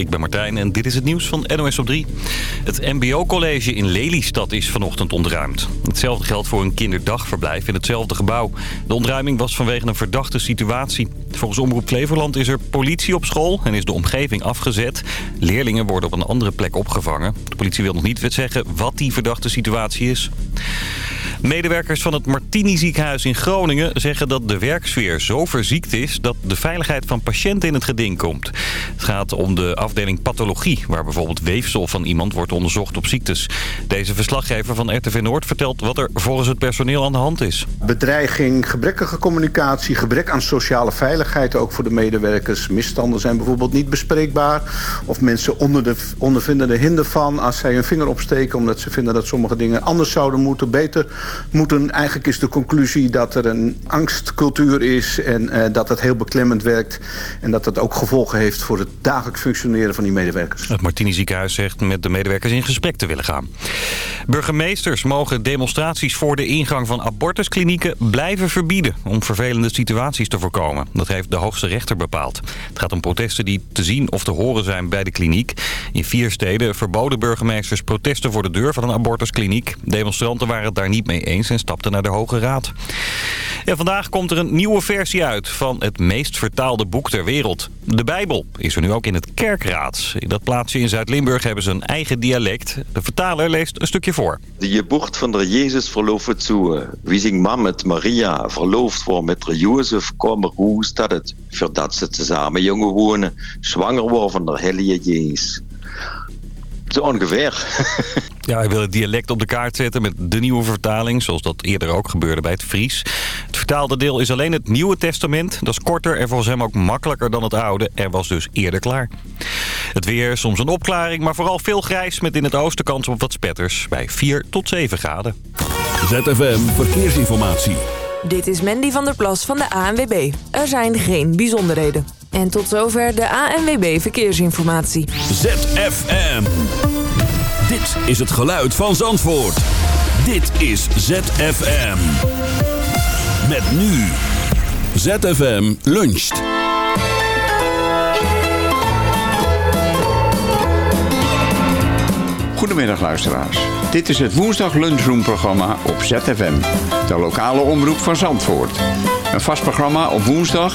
ik ben Martijn en dit is het nieuws van NOS op 3. Het mbo-college in Lelystad is vanochtend ontruimd. Hetzelfde geldt voor een kinderdagverblijf in hetzelfde gebouw. De ontruiming was vanwege een verdachte situatie. Volgens Omroep Flevoland is er politie op school en is de omgeving afgezet. Leerlingen worden op een andere plek opgevangen. De politie wil nog niet zeggen wat die verdachte situatie is. Medewerkers van het Martini ziekenhuis in Groningen zeggen dat de werksfeer zo verziekt is dat de veiligheid van patiënten in het geding komt. Het gaat om de afdeling pathologie, waar bijvoorbeeld weefsel van iemand wordt onderzocht op ziektes. Deze verslaggever van RTV Noord vertelt wat er volgens het personeel aan de hand is. Bedreiging, gebrekkige communicatie, gebrek aan sociale veiligheid ook voor de medewerkers. Misstanden zijn bijvoorbeeld niet bespreekbaar. Of mensen onder de, ondervinden er hinder van als zij hun vinger opsteken... omdat ze vinden dat sommige dingen anders zouden moeten, beter moeten. Eigenlijk is de conclusie dat er een angstcultuur is... en uh, dat het heel beklemmend werkt. En dat dat ook gevolgen heeft voor het dagelijks functioneren van die medewerkers. Het Martini ziekenhuis zegt met de medewerkers in gesprek te willen gaan. Burgemeesters mogen demonstraties voor de ingang van abortusklinieken blijven verbieden... om vervelende situaties te voorkomen. Dat heeft de hoogste rechter bepaald. Het gaat om protesten die te zien of te horen zijn bij de kliniek. In vier steden verboden burgemeesters protesten voor de deur van een abortuskliniek. Demonstranten waren het daar niet mee eens en stapten naar de Hoge Raad. En vandaag komt er een nieuwe versie uit van het meest vertaalde boek ter wereld. De Bijbel is er nu ook in het Kerkraad. In dat plaatsje in Zuid-Limburg hebben ze een eigen dialect. De vertaler leest een stukje voor. De geboorte van de Jezus verloofd toe. Wie zijn man met Maria verloofd wordt met de Jozef, kommer hoe staat het? Voordat ze samen jongen wonen, zwanger worden van de heilige Jezus. Zo ongeveer. Ja, hij wil het dialect op de kaart zetten met de nieuwe vertaling... zoals dat eerder ook gebeurde bij het Fries. Het vertaalde deel is alleen het Nieuwe Testament. Dat is korter en volgens hem ook makkelijker dan het oude... en was dus eerder klaar. Het weer, soms een opklaring, maar vooral veel grijs... met in het oosten kans op wat spetters bij 4 tot 7 graden. ZFM Verkeersinformatie. Dit is Mandy van der Plas van de ANWB. Er zijn geen bijzonderheden. En tot zover de ANWB Verkeersinformatie. ZFM. Dit is het geluid van Zandvoort. Dit is ZFM. Met nu. ZFM luncht. Goedemiddag luisteraars. Dit is het woensdag lunchroom-programma op ZFM. De lokale omroep van Zandvoort. Een vast programma op woensdag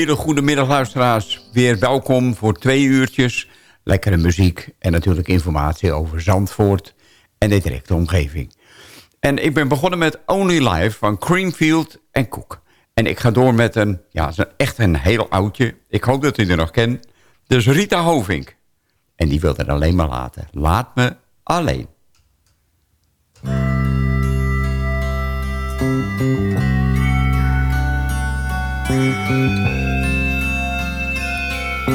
Hele goede middag luisteraars. Weer welkom voor twee uurtjes. Lekkere muziek en natuurlijk informatie over Zandvoort en de directe omgeving. En ik ben begonnen met Only Life van Creamfield en Cook. En ik ga door met een, ja, echt een heel oudje. Ik hoop dat u er nog kent. Dus Rita Hovink. En die wil er alleen maar laten. Laat me alleen.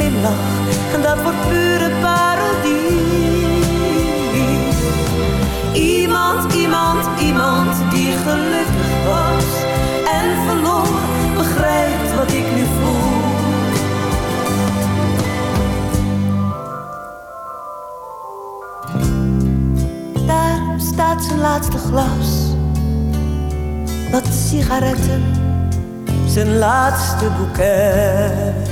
en dat wordt pure parodie. Iemand, iemand, iemand die gelukkig was en verloor, begrijpt wat ik nu voel. Daar staat zijn laatste glas wat sigaretten, zijn laatste boeket.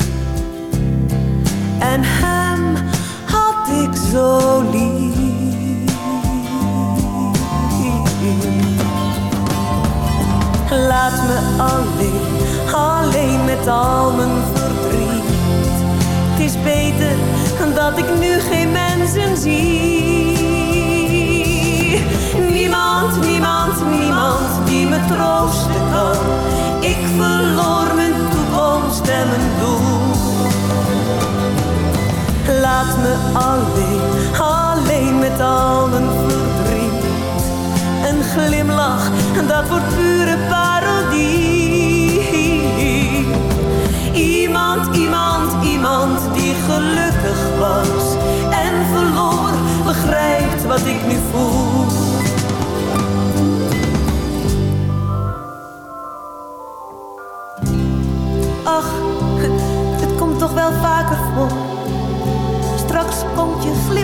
En hem had ik zo lief. Laat me alleen, alleen met al mijn verdriet. Het is beter dat ik nu geen mensen zie. Niemand, niemand, niemand die me troosten kan. Ik verloor mijn toekomst en mijn doel. Laat me alleen, alleen met al mijn verdriet. Een glimlach, dat wordt pure parodie. Iemand, iemand, iemand die gelukkig was en verloor, begrijpt wat ik nu voel. Ach, het komt toch wel vaker voor.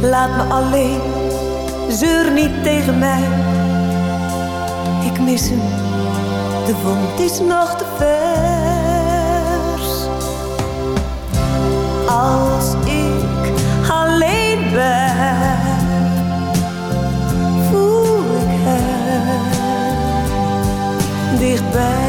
Laat me alleen, zeur niet tegen mij. Ik mis hem, de wond is nog te vers. Als ik alleen ben dichtbij.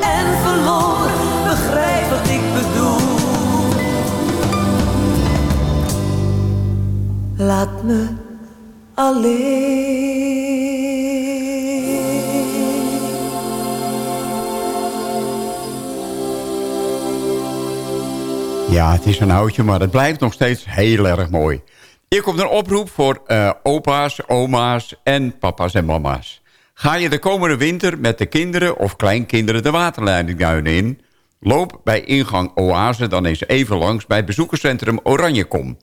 En verloor, begrijp wat ik bedoel. Laat me alleen. Ja, het is een houtje, maar het blijft nog steeds heel erg mooi. Hier komt een oproep voor uh, opa's, oma's en papa's en mama's. Ga je de komende winter met de kinderen of kleinkinderen de waterleidingduinen in... loop bij ingang Oase dan eens even langs bij bezoekerscentrum Oranjekom.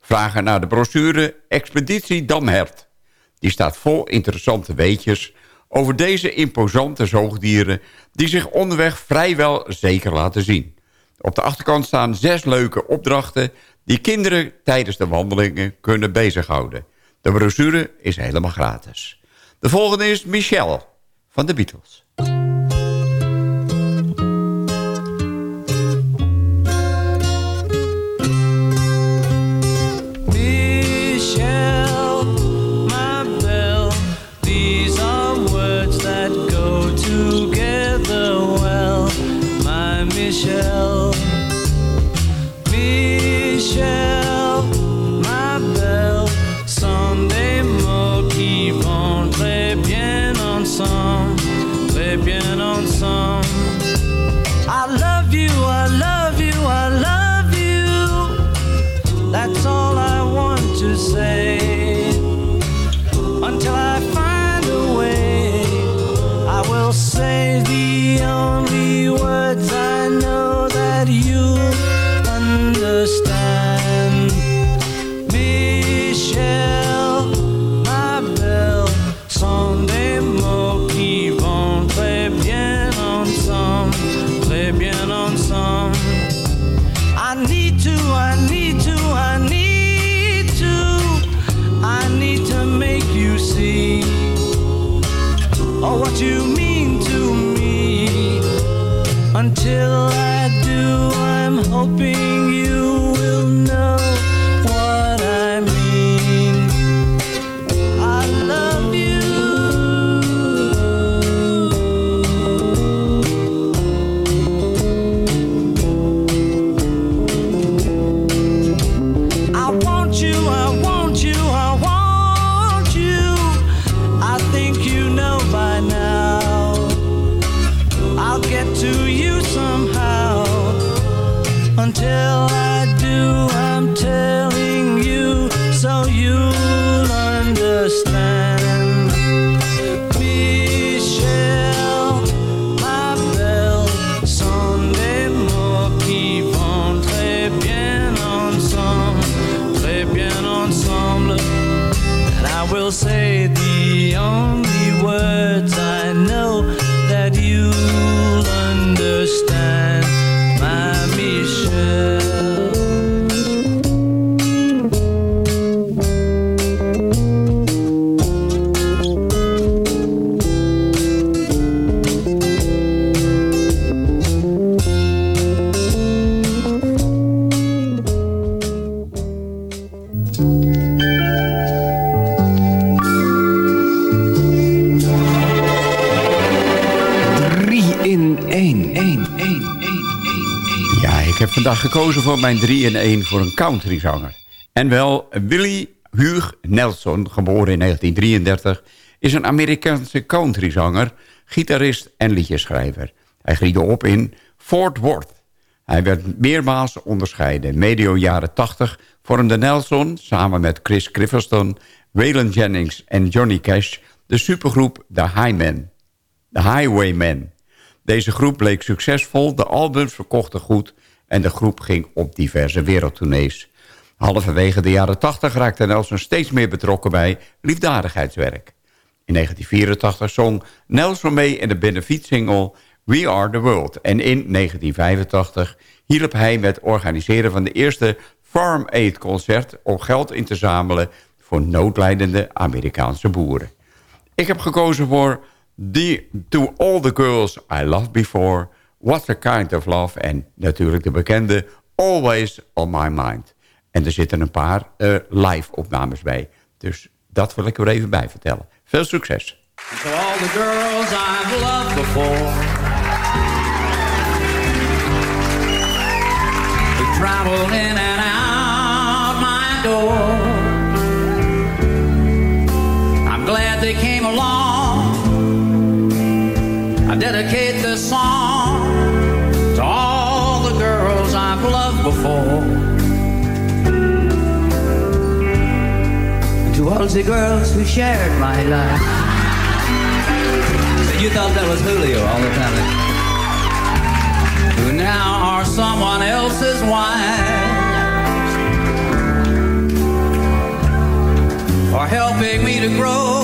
Vragen naar de brochure Expeditie Damhert. Die staat vol interessante weetjes over deze imposante zoogdieren... die zich onderweg vrijwel zeker laten zien. Op de achterkant staan zes leuke opdrachten... die kinderen tijdens de wandelingen kunnen bezighouden. De brochure is helemaal gratis. De volgende is Michelle van de Beatles. till vandaag gekozen voor mijn 3 in 1 voor een countryzanger. En wel Willie Hugh Nelson, geboren in 1933... is een Amerikaanse countryzanger, gitarist en liedjeschrijver. Hij groeide op in Fort Worth. Hij werd meermaals onderscheiden. Medio jaren 80 vormde Nelson samen met Chris Clifferston... Waylon Jennings en Johnny Cash de supergroep The Highman. The Highwaymen. Deze groep bleek succesvol, de albums verkochten goed en de groep ging op diverse wereldtournees. Halverwege de jaren 80 raakte Nelson steeds meer betrokken bij liefdadigheidswerk. In 1984 zong Nelson mee in de benefietsingle We Are The World. En in 1985 hielp hij met organiseren van de eerste Farm Aid Concert... om geld in te zamelen voor noodlijdende Amerikaanse boeren. Ik heb gekozen voor the, To All The Girls I Loved Before... What a Kind of Love en natuurlijk de bekende Always on My Mind. En er zitten een paar uh, live opnames bij. Dus dat wil ik er even bij vertellen. Veel succes. All the girls loved before dedicate this song to all the girls I've loved before. And to all the girls who shared my life. So you thought that was Julio all the time. Who now are someone else's wife, For helping me to grow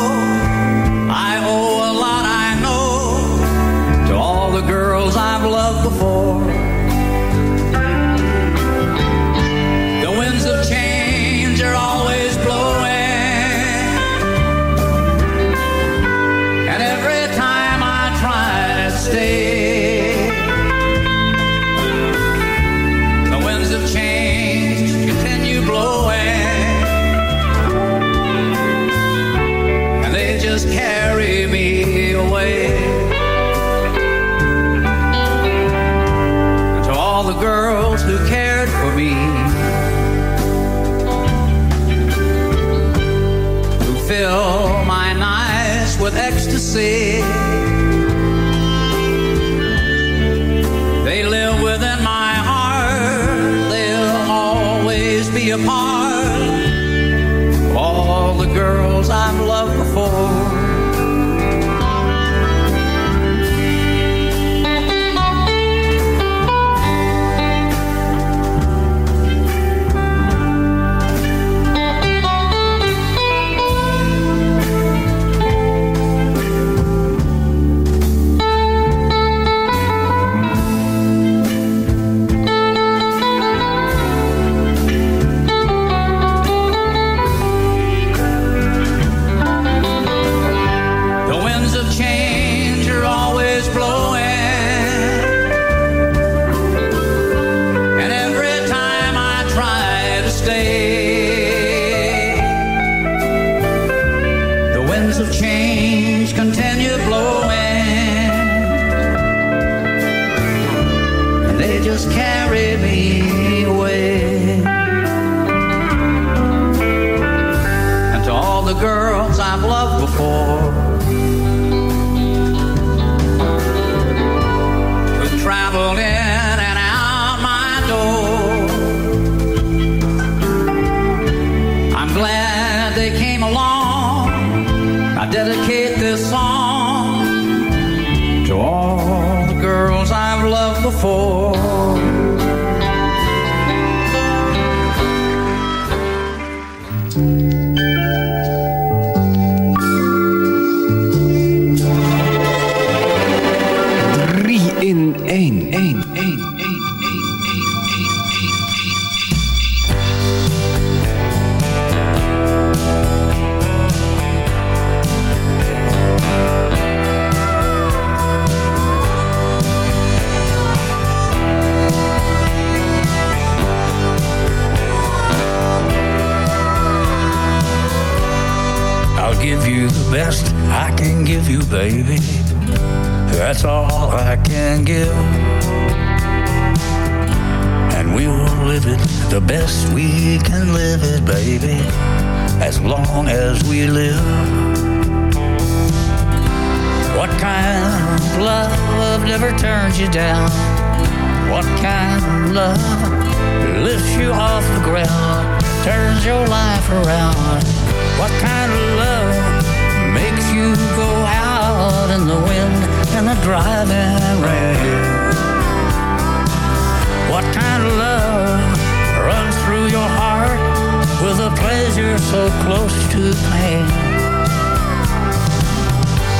pleasure so close to pain?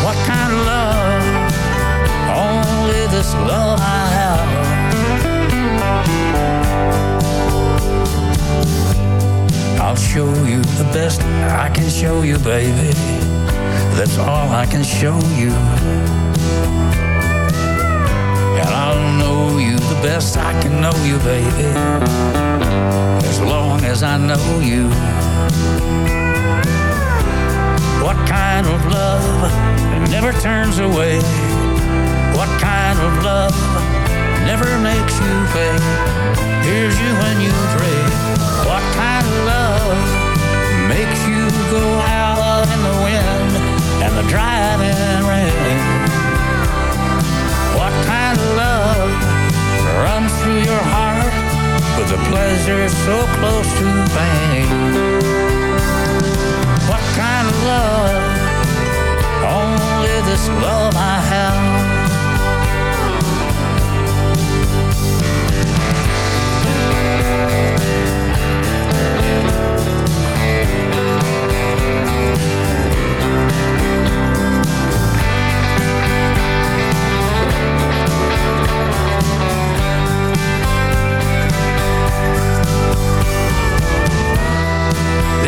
What kind of love? Only this love I have. I'll show you the best I can show you, baby. That's all I can show you. And I'll know you the best I can know you, baby. As long as I know you. What kind of love never turns away? What kind of love never makes you pay? Here's you when you pray. What kind of love makes you go out in the wind And the driving rain? runs through your heart with a pleasure so close to pain. What kind of love? Only this love I have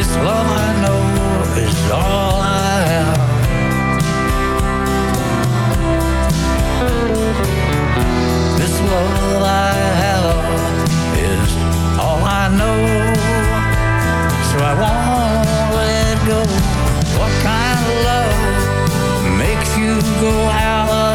This love I know is all I have This love I have is all I know So I won't let go What kind of love makes you go out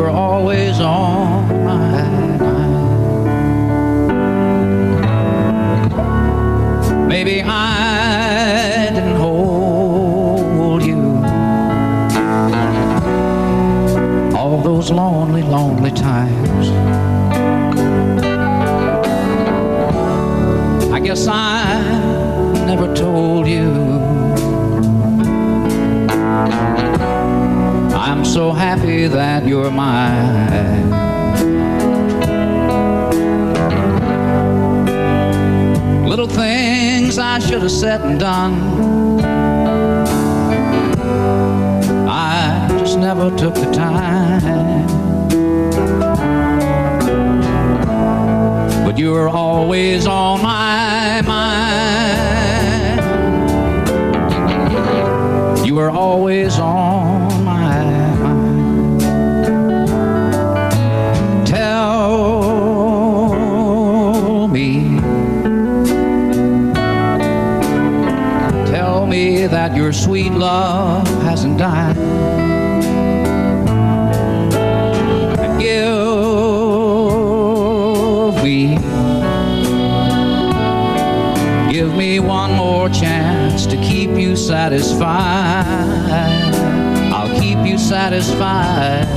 were always on my mind. Maybe I didn't hold you all those lonely, lonely times. I guess I never told you. So happy that you're mine. Little things I should have said and done. I just never took the time. But you were always on my mind. You were always on your sweet love hasn't died. Give me, give me one more chance to keep you satisfied. I'll keep you satisfied.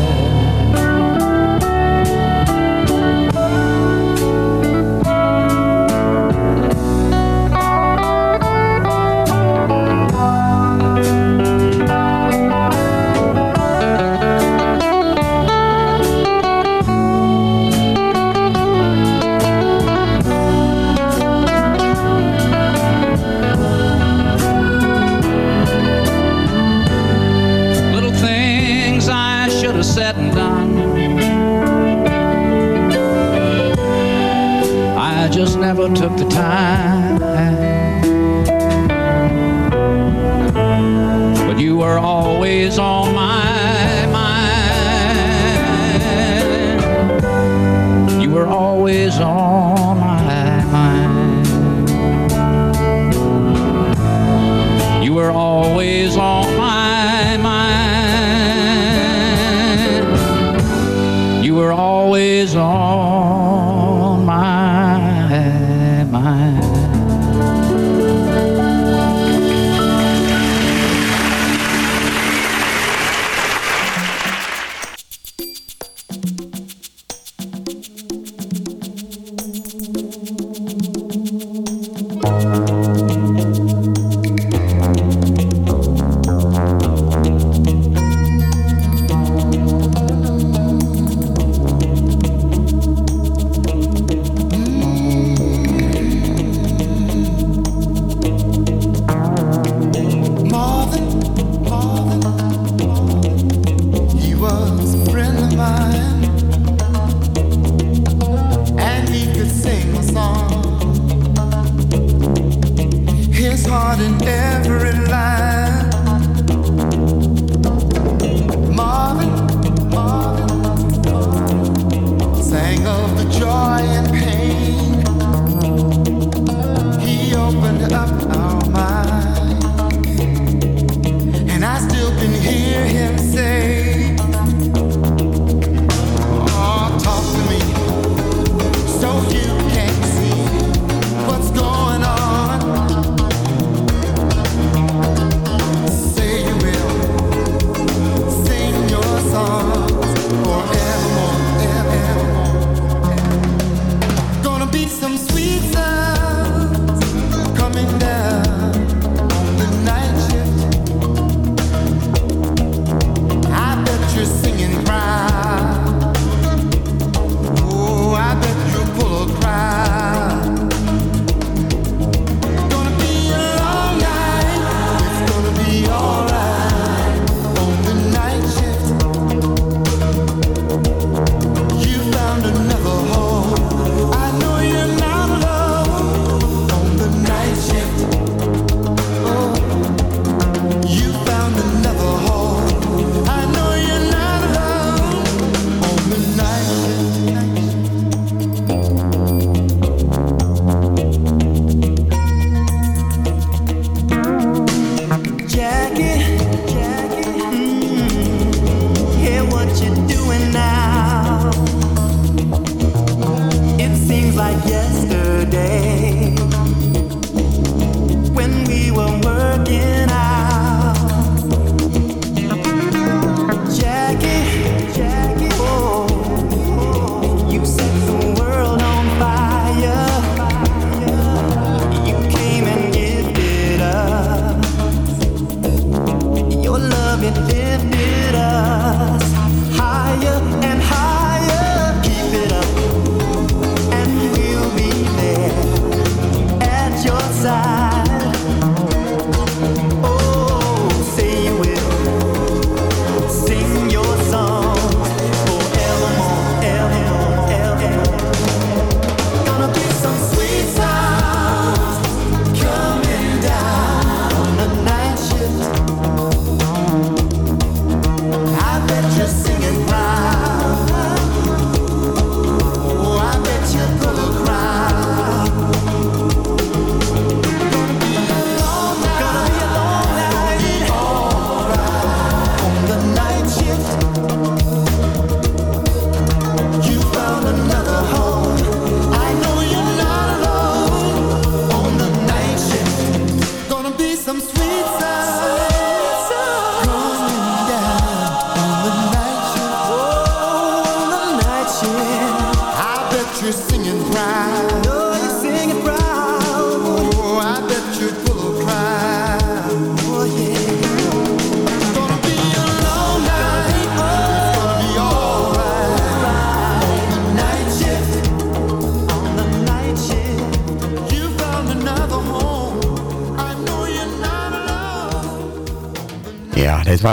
Side.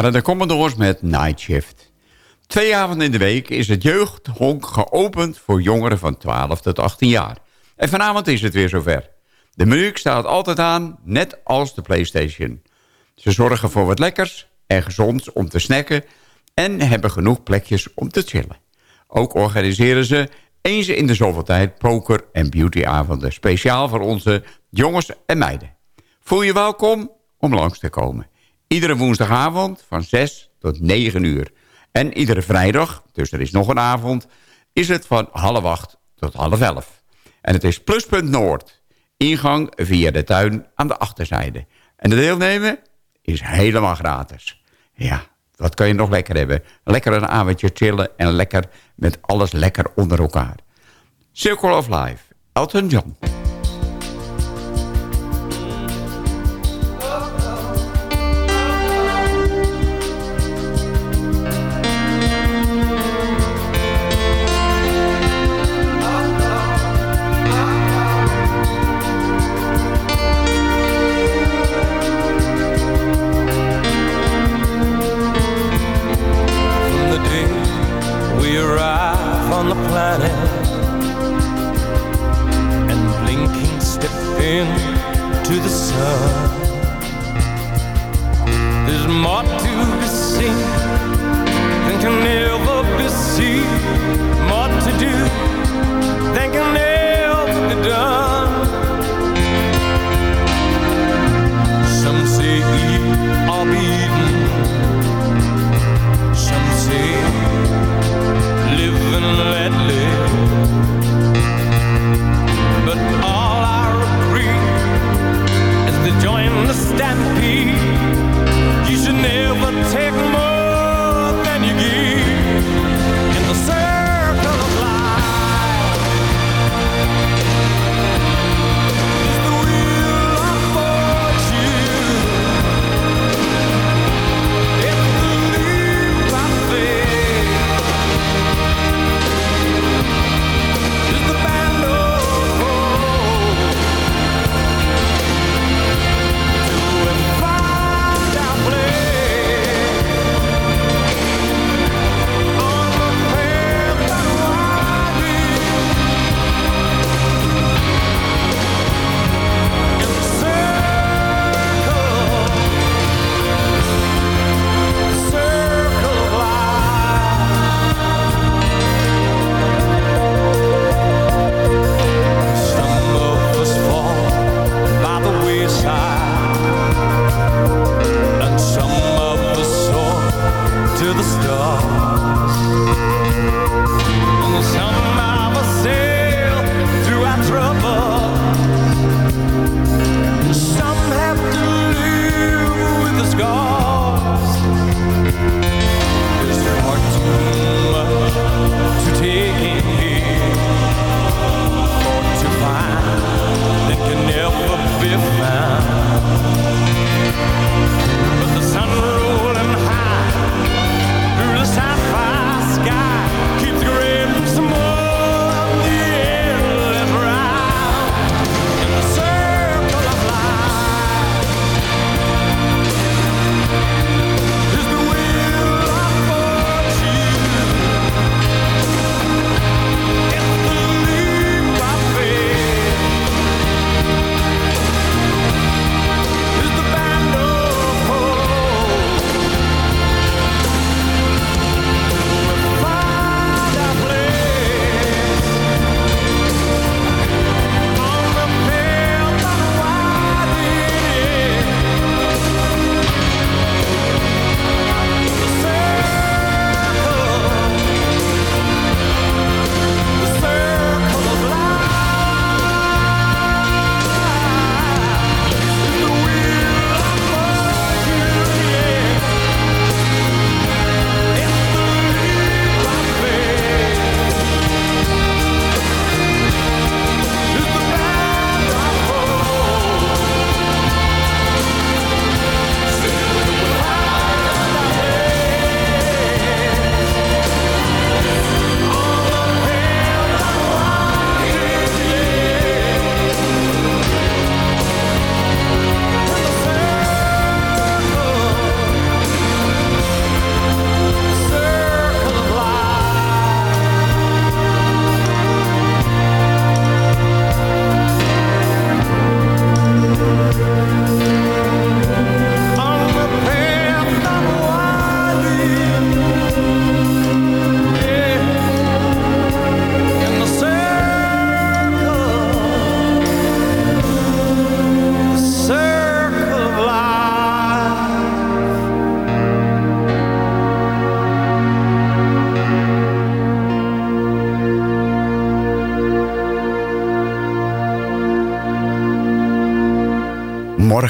Waren de Commodores met Night Shift. Twee avonden in de week is het jeugdhonk geopend voor jongeren van 12 tot 18 jaar. En vanavond is het weer zover. De muziek staat altijd aan, net als de Playstation. Ze zorgen voor wat lekkers en gezonds om te snacken... en hebben genoeg plekjes om te chillen. Ook organiseren ze eens in de zoveel tijd poker- en beautyavonden... speciaal voor onze jongens en meiden. Voel je welkom om langs te komen. Iedere woensdagavond van 6 tot 9 uur. En iedere vrijdag, dus er is nog een avond... is het van half 8 tot half 11. En het is Pluspunt Noord. Ingang via de tuin aan de achterzijde. En de deelnemen is helemaal gratis. Ja, wat kan je nog lekker hebben? Lekker een avondje chillen en lekker met alles lekker onder elkaar. Circle of Life, Elton John.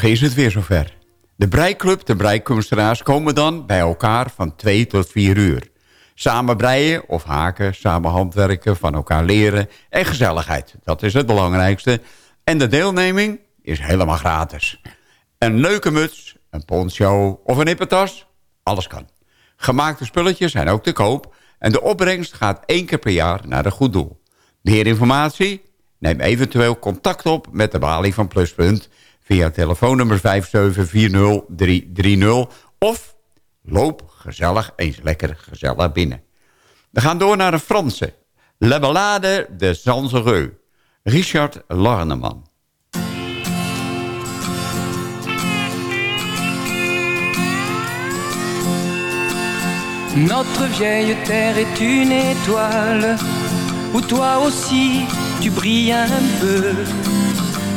Morgen is het weer zover. De breiklub, de breikunstenaars komen dan bij elkaar van 2 tot 4 uur. Samen breien of haken, samen handwerken, van elkaar leren en gezelligheid. Dat is het belangrijkste. En de deelneming is helemaal gratis. Een leuke muts, een poncho of een hippentas, alles kan. Gemaakte spulletjes zijn ook te koop en de opbrengst gaat één keer per jaar naar een goed doel. Meer informatie? Neem eventueel contact op met de balie van Pluspunt via telefoonnummer 5740330 of loop gezellig eens lekker gezellig binnen. We gaan door naar de Franse. La Ballade de Zanzereux. Richard Larneman. Notre vieille terre est une étoile, où toi aussi tu brilles un peu.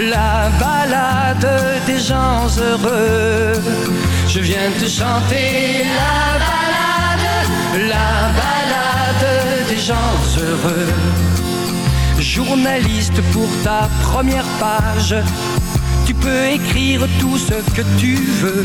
la balade des gens heureux. Je viens te chanter la balade, la balade des gens heureux. Journaliste pour ta première page, tu peux écrire tout ce que tu veux.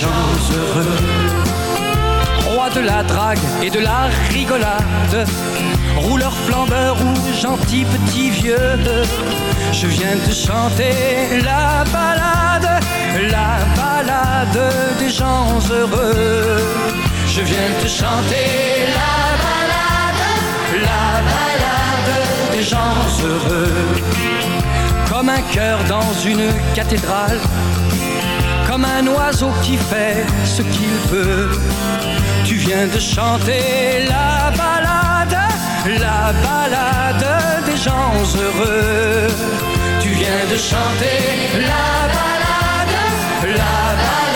gens heureux. Roi de la drague et de la rigolade, rouleur flambeur ou gentil petit vieux. Je viens te chanter la balade, la balade des gens heureux. Je viens te chanter la balade, la balade des gens heureux. Comme un cœur dans une cathédrale, comme un oiseau qui fait ce qu'il veut. Tu viens de chanter la balade, la balade des gens heureux. Tu viens de chanter la balade, la balade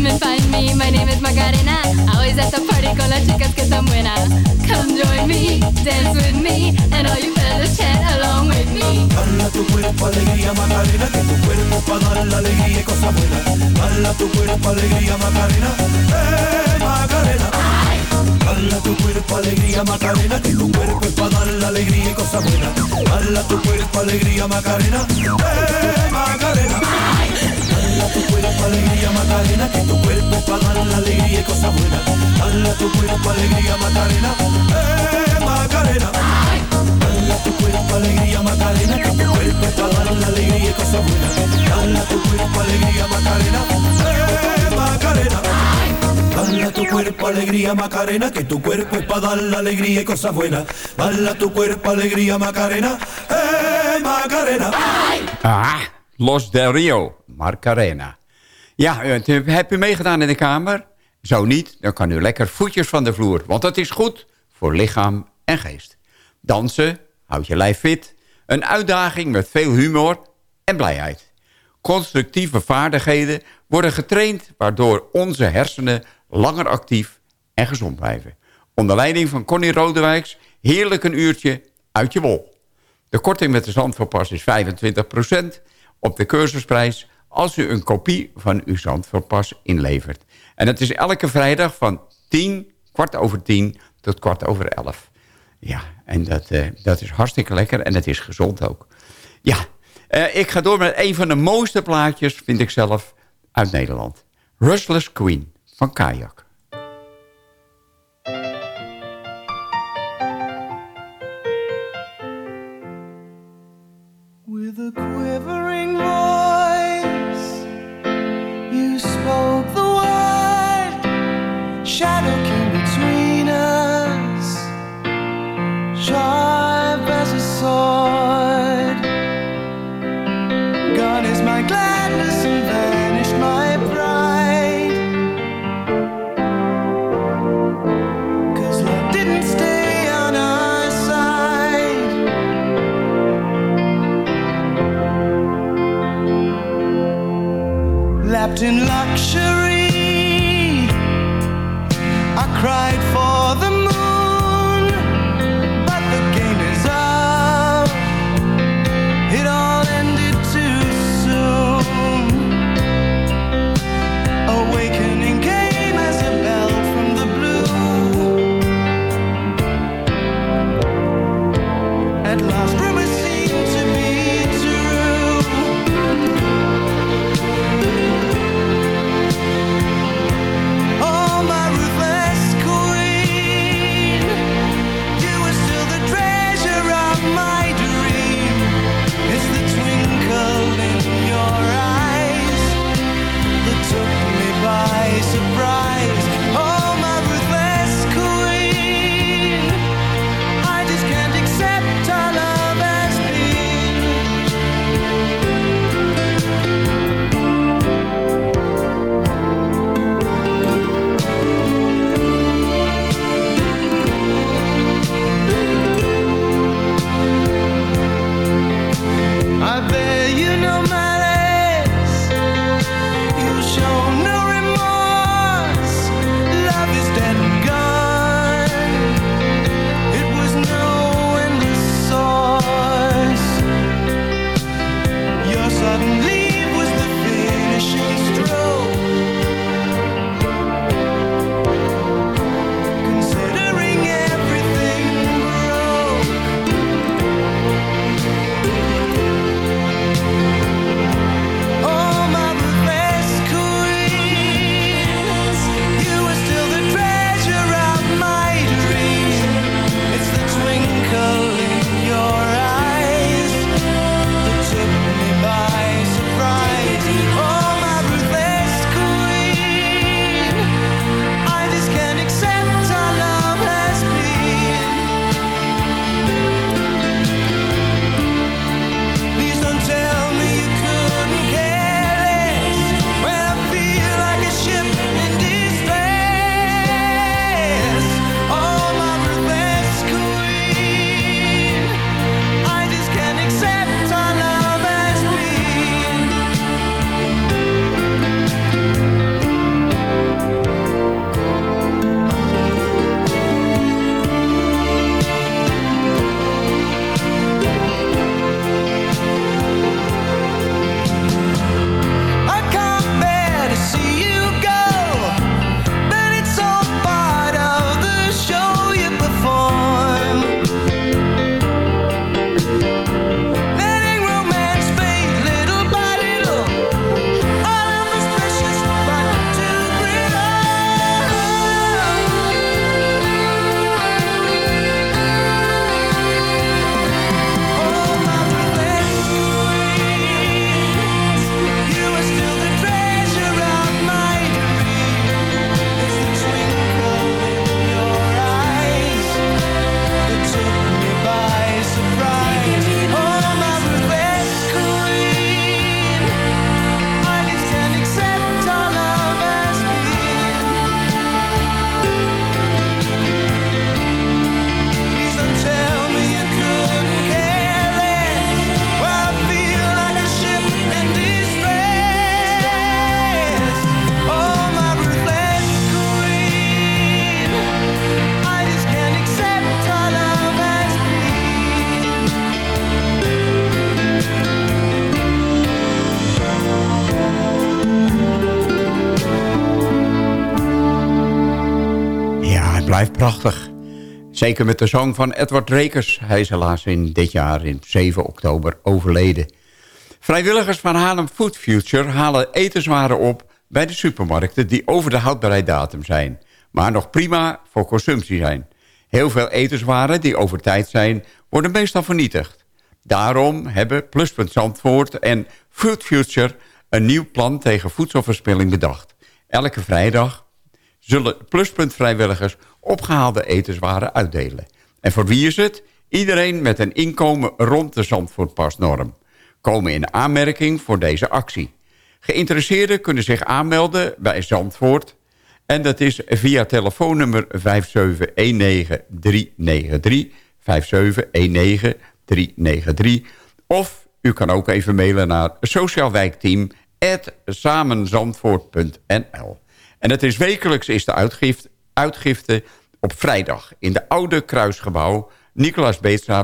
Come and find me, my name is Macarena. Always at the party con las chicas que están buenas. Come join me, dance with me, and all you fellas chat along with me. Dala tu cuerpo alegría Macarena, que tu cuerpo para dar la alegría y cosas buenas. Dala tu cuerpo alegría Macarena, eh Macarena. Dala tu cuerpo alegría Macarena, que tu cuerpo es para dar la alegría y cosas buenas. Dala tu cuerpo alegría Macarena, eh alegría Macarena, que tu cuerpo para dar la alegría y cosas buenas. Tu cuerpo alegría Macarena, eh Macarena. Tu cuerpo alegría Macarena, que tu cuerpo para dar la alegría y cosas buenas. Dala tu cuerpo alegría Macarena, eh Macarena. Dala tu cuerpo alegría Macarena, que tu cuerpo es para dar la alegría y cosas buenas. Dala tu cuerpo alegría Macarena, eh Macarena. Ah, Los Del Rio, Marcarena. Ja, eh, heb je meegedaan in de kamer? Zo niet, dan kan u lekker voetjes van de vloer. Want dat is goed voor lichaam en geest. Dansen, houdt je lijf fit. Een uitdaging met veel humor en blijheid. Constructieve vaardigheden worden getraind... waardoor onze hersenen langer actief en gezond blijven. Onder leiding van Connie Rodewijks heerlijk een uurtje uit je wol. De korting met de Zandvoorpas is 25% op de cursusprijs... als u een kopie van uw Zandvoorpas inlevert. En het is elke vrijdag van 10, kwart over 10 tot kwart over 11. Ja, en dat, eh, dat is hartstikke lekker en het is gezond ook. Ja, eh, ik ga door met een van de mooiste plaatjes, vind ik zelf, uit Nederland. Rustless Queen van Kajak. Prachtig. Zeker met de zang van Edward Rekers. Hij is helaas in dit jaar, in 7 oktober, overleden. Vrijwilligers van Haarlem Food Future halen etenswaren op... bij de supermarkten die over de houdbaarheidsdatum zijn... maar nog prima voor consumptie zijn. Heel veel etenswaren die over tijd zijn... worden meestal vernietigd. Daarom hebben Pluspunt Zandvoort en Food Future... een nieuw plan tegen voedselverspilling bedacht. Elke vrijdag zullen pluspuntvrijwilligers opgehaalde etenswaren uitdelen. En voor wie is het? Iedereen met een inkomen rond de Zandvoortpasnorm. Komen in aanmerking voor deze actie. Geïnteresseerden kunnen zich aanmelden bij Zandvoort. En dat is via telefoonnummer 5719393. 5719393. Of u kan ook even mailen naar sociaalwijkteam.samenzandvoort.nl. En het is wekelijks is de uitgifte, uitgifte op vrijdag in de oude kruisgebouw... Nicolaas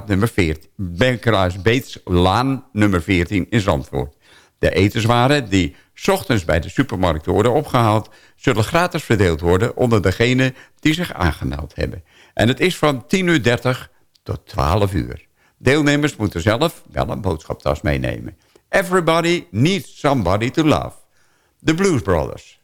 nummer 14, Nicolaas Beetslaan nummer 14 in Zandvoort. De etenswaren die ochtends bij de supermarkt worden opgehaald... zullen gratis verdeeld worden onder degenen die zich aangemeld hebben. En het is van 10.30 uur tot 12 uur. Deelnemers moeten zelf wel een boodschaptas meenemen. Everybody needs somebody to love. The Blues Brothers.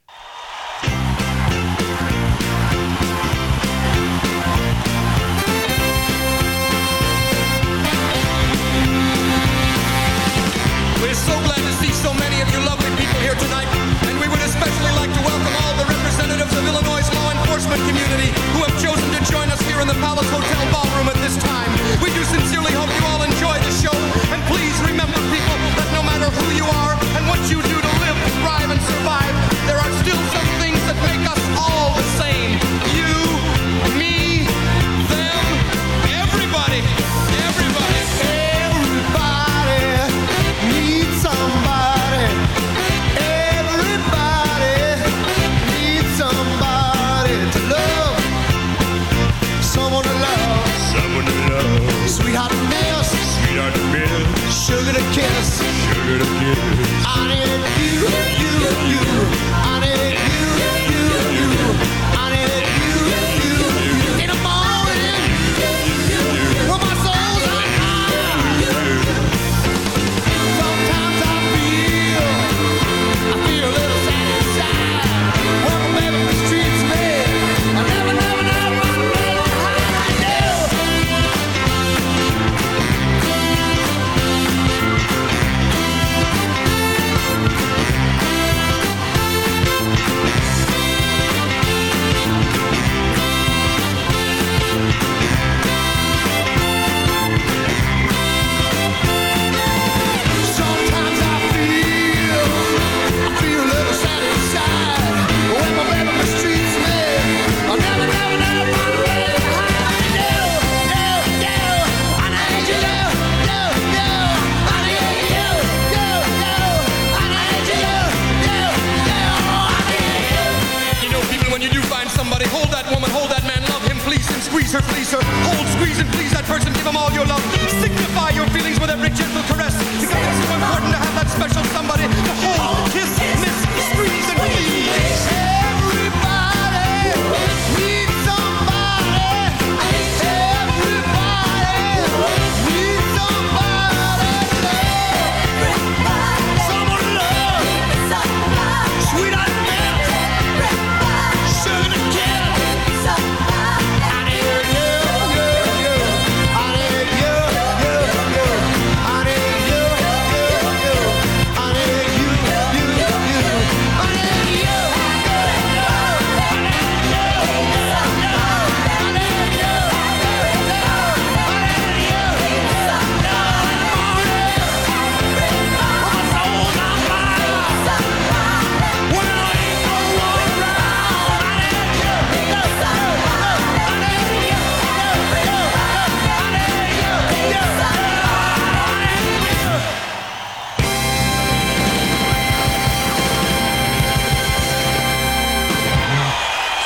You, you, you. You,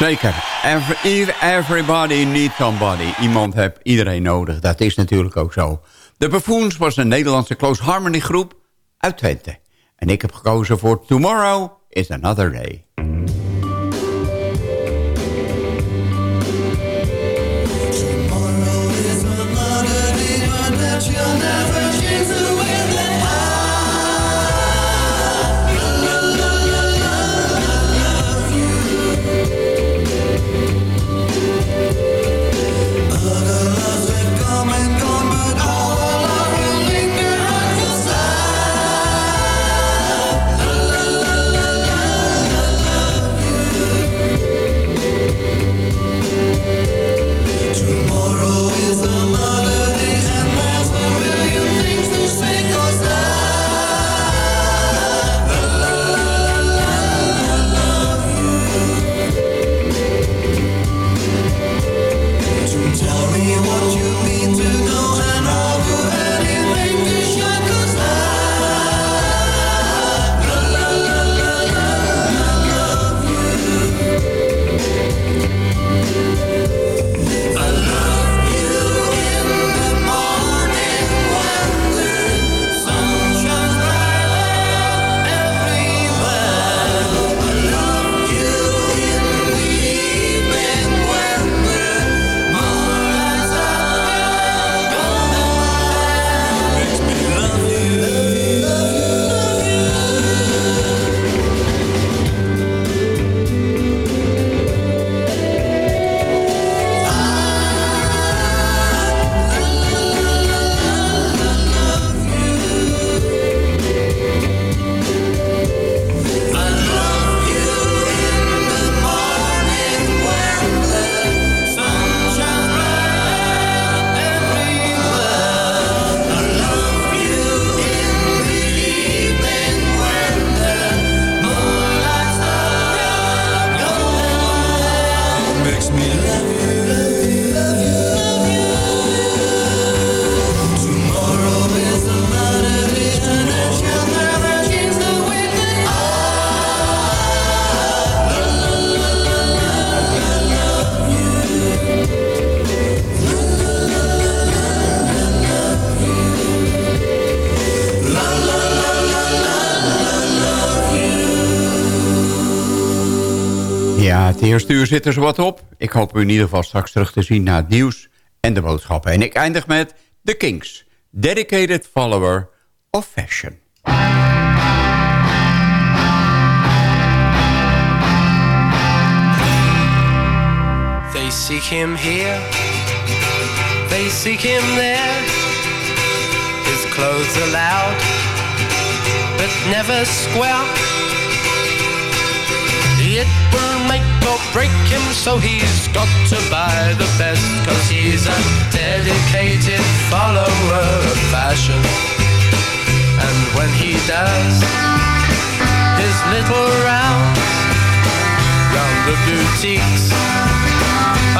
Zeker. Every, everybody needs somebody. Iemand heeft iedereen nodig. Dat is natuurlijk ook zo. De Buffoons was een Nederlandse close harmony groep uit Twente. En ik heb gekozen voor Tomorrow is Another Day. Het eerste uur zit er wat op. Ik hoop u in ieder geval straks terug te zien naar het nieuws en de boodschappen. En ik eindig met The Kings, dedicated follower of fashion. They seek him here, they seek him there. His clothes are loud, but never square. It will make or break him, so he's got to buy the best. Cause he's a dedicated follower of fashion. And when he does his little rounds round the boutiques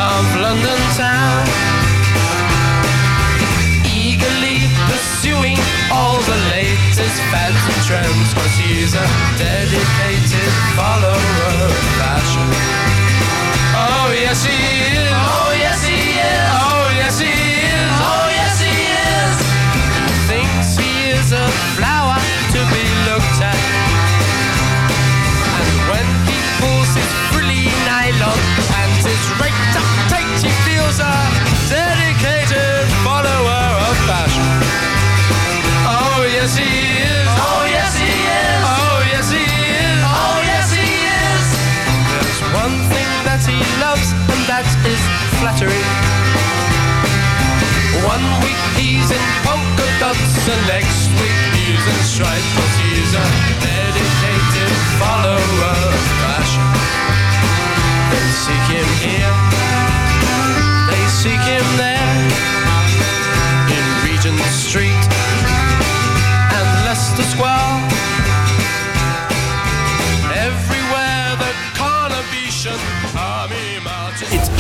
of London town, pursuing all the latest fads and trends, cause he's a dedicated follower of fashion. Oh yes he is. Oh yes he is. Oh yes he is. Oh yes he is. Thinks he is a flower yes he is. Oh yes he is. Oh yes he is. Oh yes he is. There's one thing that he loves, and that is flattery. One week he's in polka dots, and next week he's in stripes. 'cause he's a dedicated follower of fashion. They seek him here, they seek him there, in Regent Street